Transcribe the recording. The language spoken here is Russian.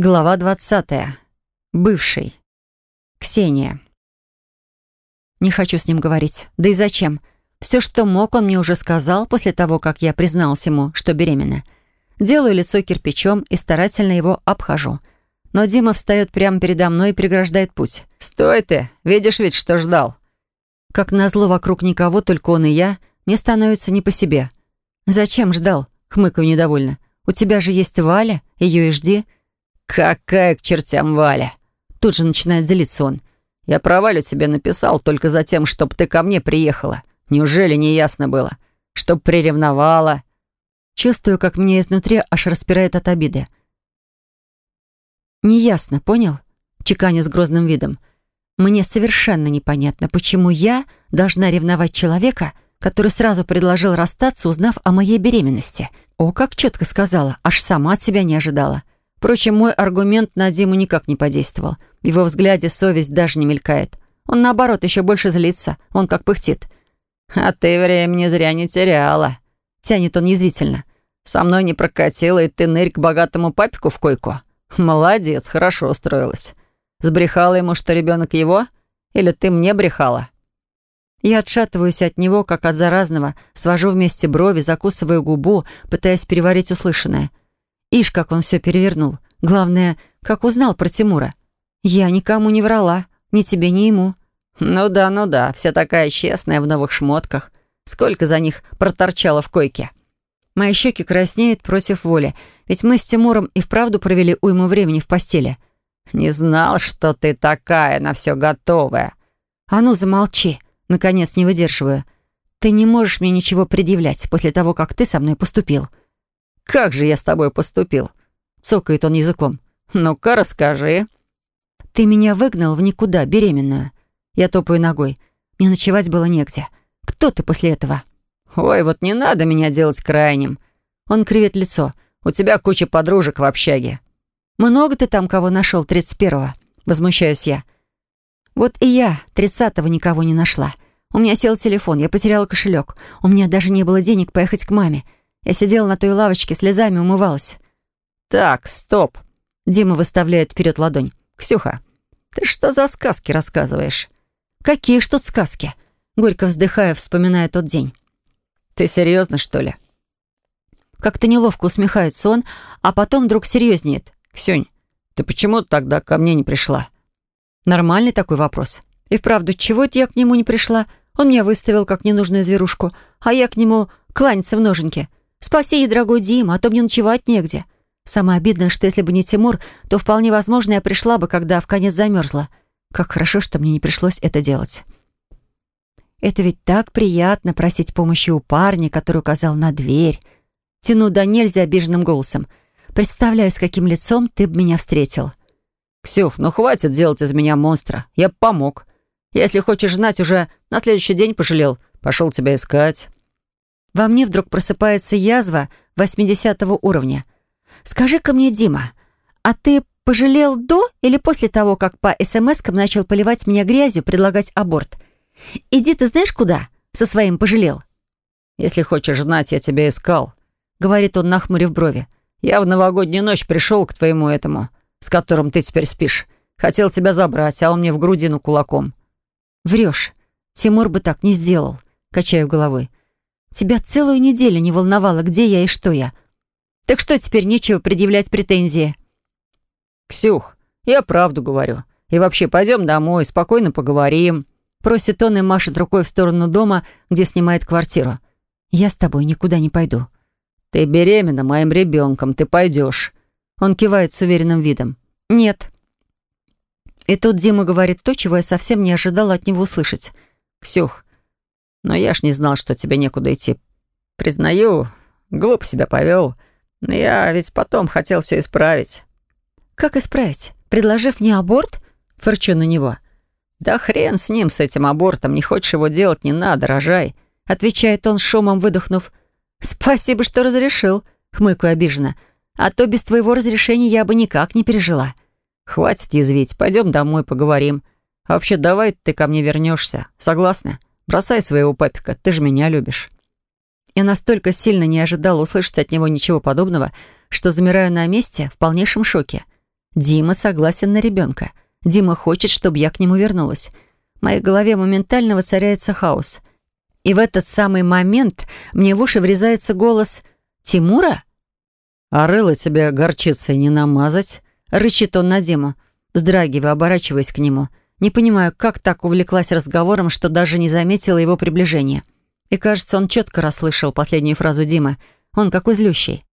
Глава 20. Бывший. Ксения. Не хочу с ним говорить. Да и зачем? Все, что мог, он мне уже сказал после того, как я призналась ему, что беременна. Делаю лицо кирпичом и старательно его обхожу. Но Дима встает прямо передо мной и преграждает путь. «Стой ты! Видишь ведь, что ждал!» Как назло, вокруг никого, только он и я, мне становится не по себе. «Зачем ждал?» — хмыкаю недовольно. «У тебя же есть Валя, ее и жди». «Какая к чертям Валя!» Тут же начинает злиться он. «Я про Валю тебе написал только за тем, чтобы ты ко мне приехала. Неужели не ясно было? Чтоб приревновала?» Чувствую, как мне изнутри аж распирает от обиды. «Неясно, понял?» Чеканю с грозным видом. «Мне совершенно непонятно, почему я должна ревновать человека, который сразу предложил расстаться, узнав о моей беременности. О, как четко сказала, аж сама от себя не ожидала. Впрочем, мой аргумент на Диму никак не подействовал. В его взгляде совесть даже не мелькает. Он, наоборот, еще больше злится. Он как пыхтит. «А ты времени зря не теряла», — тянет он язвительно. «Со мной не прокатила, и ты нырь к богатому папику в койку. Молодец, хорошо устроилась. Сбрехала ему, что ребенок его? Или ты мне брехала?» Я отшатываюсь от него, как от заразного, свожу вместе брови, закусываю губу, пытаясь переварить услышанное — Ишь, как он все перевернул. Главное, как узнал про Тимура. Я никому не врала, ни тебе, ни ему. Ну да, ну да, вся такая честная в новых шмотках. Сколько за них проторчало в койке? Мои щеки краснеют против воли, ведь мы с Тимуром и вправду провели уйму времени в постели. Не знал, что ты такая на все готовая. А ну, замолчи, наконец не выдерживаю. Ты не можешь мне ничего предъявлять после того, как ты со мной поступил. «Как же я с тобой поступил?» — цокает он языком. «Ну-ка, расскажи». «Ты меня выгнал в никуда, беременную». Я топаю ногой. Мне ночевать было негде. Кто ты после этого?» «Ой, вот не надо меня делать крайним». Он кривит лицо. «У тебя куча подружек в общаге». «Много ты там кого нашел тридцать первого?» Возмущаюсь я. «Вот и я тридцатого никого не нашла. У меня сел телефон, я потеряла кошелек. У меня даже не было денег поехать к маме. Я сидела на той лавочке, слезами умывалась. «Так, стоп!» Дима выставляет вперед ладонь. «Ксюха, ты что за сказки рассказываешь?» «Какие ж тут сказки?» Горько вздыхая, вспоминая тот день. «Ты серьезно, что ли?» Как-то неловко усмехается он, а потом вдруг серьезнеет. «Ксюнь, ты почему тогда ко мне не пришла?» Нормальный такой вопрос. И вправду, чего это я к нему не пришла? Он меня выставил как ненужную зверушку, а я к нему кланяться в ноженьки. Спаси, дорогой Дима, а то мне ночевать негде. Самое обидное, что если бы не Тимур, то вполне возможно, я пришла бы, когда в конец замерзла. Как хорошо, что мне не пришлось это делать. Это ведь так приятно просить помощи у парня, который указал на дверь. Тяну до нельзя обиженным голосом. Представляю, с каким лицом ты бы меня встретил. «Ксюх, ну хватит делать из меня монстра. Я помог. Если хочешь знать, уже на следующий день пожалел. Пошел тебя искать». Во мне вдруг просыпается язва 80 уровня. «Скажи-ка мне, Дима, а ты пожалел до или после того, как по СМСкам начал поливать меня грязью, предлагать аборт? Иди ты знаешь куда? Со своим пожалел». «Если хочешь знать, я тебя искал», — говорит он, нахмурив брови. «Я в новогоднюю ночь пришел к твоему этому, с которым ты теперь спишь. Хотел тебя забрать, а он мне в грудину кулаком». «Врешь. Тимур бы так не сделал», — качаю головой. Тебя целую неделю не волновало, где я и что я. Так что теперь нечего предъявлять претензии?» «Ксюх, я правду говорю. И вообще, пойдем домой, спокойно поговорим». Просит он и машет рукой в сторону дома, где снимает квартиру. «Я с тобой никуда не пойду». «Ты беременна моим ребенком, ты пойдешь». Он кивает с уверенным видом. «Нет». И тут Дима говорит то, чего я совсем не ожидала от него услышать. «Ксюх, но я ж не знал, что тебе некуда идти. Признаю, глупо себя повел. Но я ведь потом хотел все исправить». «Как исправить? Предложив мне аборт?» Фырчу на него. «Да хрен с ним, с этим абортом. Не хочешь его делать, не надо, рожай», — отвечает он, шумом выдохнув. «Спасибо, что разрешил», — хмыкаю обиженно. «А то без твоего разрешения я бы никак не пережила». «Хватит язвить, пойдем домой поговорим. А вообще, давай ты ко мне вернешься. Согласна?» Бросай своего папика, ты же меня любишь». Я настолько сильно не ожидала услышать от него ничего подобного, что замираю на месте в полнейшем шоке. Дима согласен на ребенка. Дима хочет, чтобы я к нему вернулась. В моей голове моментально воцаряется хаос. И в этот самый момент мне в уши врезается голос «Тимура?» «А рыло тебе горчицей не намазать?» Рычит он на Диму, вздрагивая, оборачиваясь к нему. Не понимаю, как так увлеклась разговором, что даже не заметила его приближения. И кажется, он четко расслышал последнюю фразу Димы. Он какой злющий.